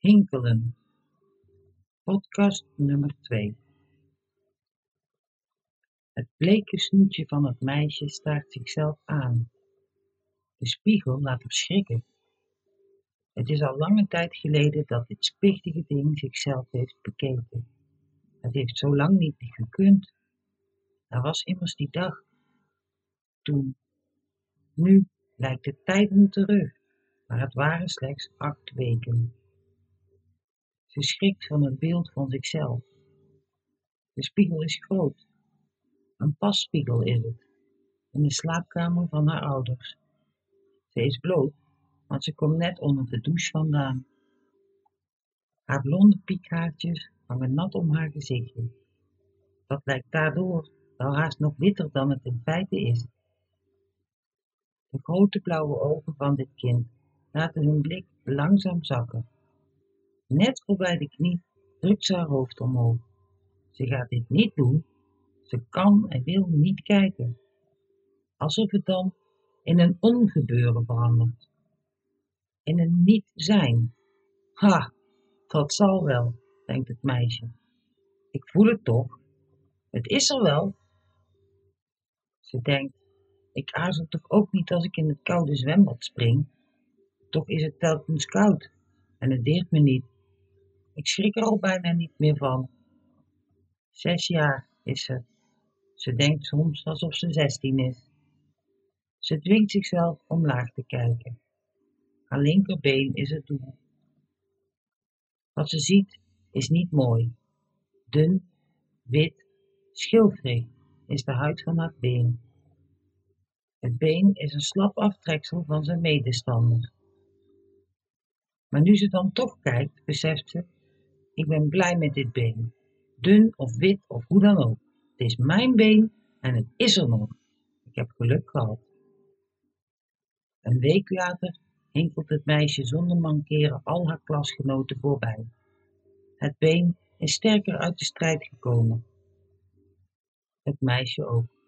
Hinkelen. Podcast nummer 2. Het bleke snoetje van het meisje staart zichzelf aan. De spiegel laat hem schrikken. Het is al lange tijd geleden dat dit spichtige ding zichzelf heeft bekeken. Het heeft zo lang niet gekund. Er was immers die dag. Toen. Nu lijkt het tijden terug, maar het waren slechts acht weken. Ze schrikt van het beeld van zichzelf. De spiegel is groot. Een passpiegel is het, in de slaapkamer van haar ouders. Ze is bloot, want ze komt net onder de douche vandaan. Haar blonde piekhaartjes hangen nat om haar gezichtje. Dat lijkt daardoor wel haast nog witter dan het in feite is. De grote blauwe ogen van dit kind laten hun blik langzaam zakken. Net voorbij de knie drukt ze haar hoofd omhoog. Ze gaat dit niet doen. Ze kan en wil niet kijken. Alsof het dan in een ongebeuren verandert. In een niet zijn. Ha, dat zal wel, denkt het meisje. Ik voel het toch. Het is er wel. Ze denkt, ik aarzel toch ook niet als ik in het koude zwembad spring. Toch is het telkens koud en het deert me niet. Ik schrik er al bijna niet meer van. Zes jaar is ze. Ze denkt soms alsof ze zestien is. Ze dwingt zichzelf omlaag te kijken. Haar linkerbeen is het doel. Wat ze ziet is niet mooi. Dun, wit, schilfrig is de huid van haar been. Het been is een slap aftreksel van zijn medestander. Maar nu ze dan toch kijkt, beseft ze ik ben blij met dit been. Dun of wit of hoe dan ook. Het is mijn been en het is er nog. Ik heb geluk gehad. Een week later hinkelt het meisje zonder mankeren al haar klasgenoten voorbij. Het been is sterker uit de strijd gekomen. Het meisje ook.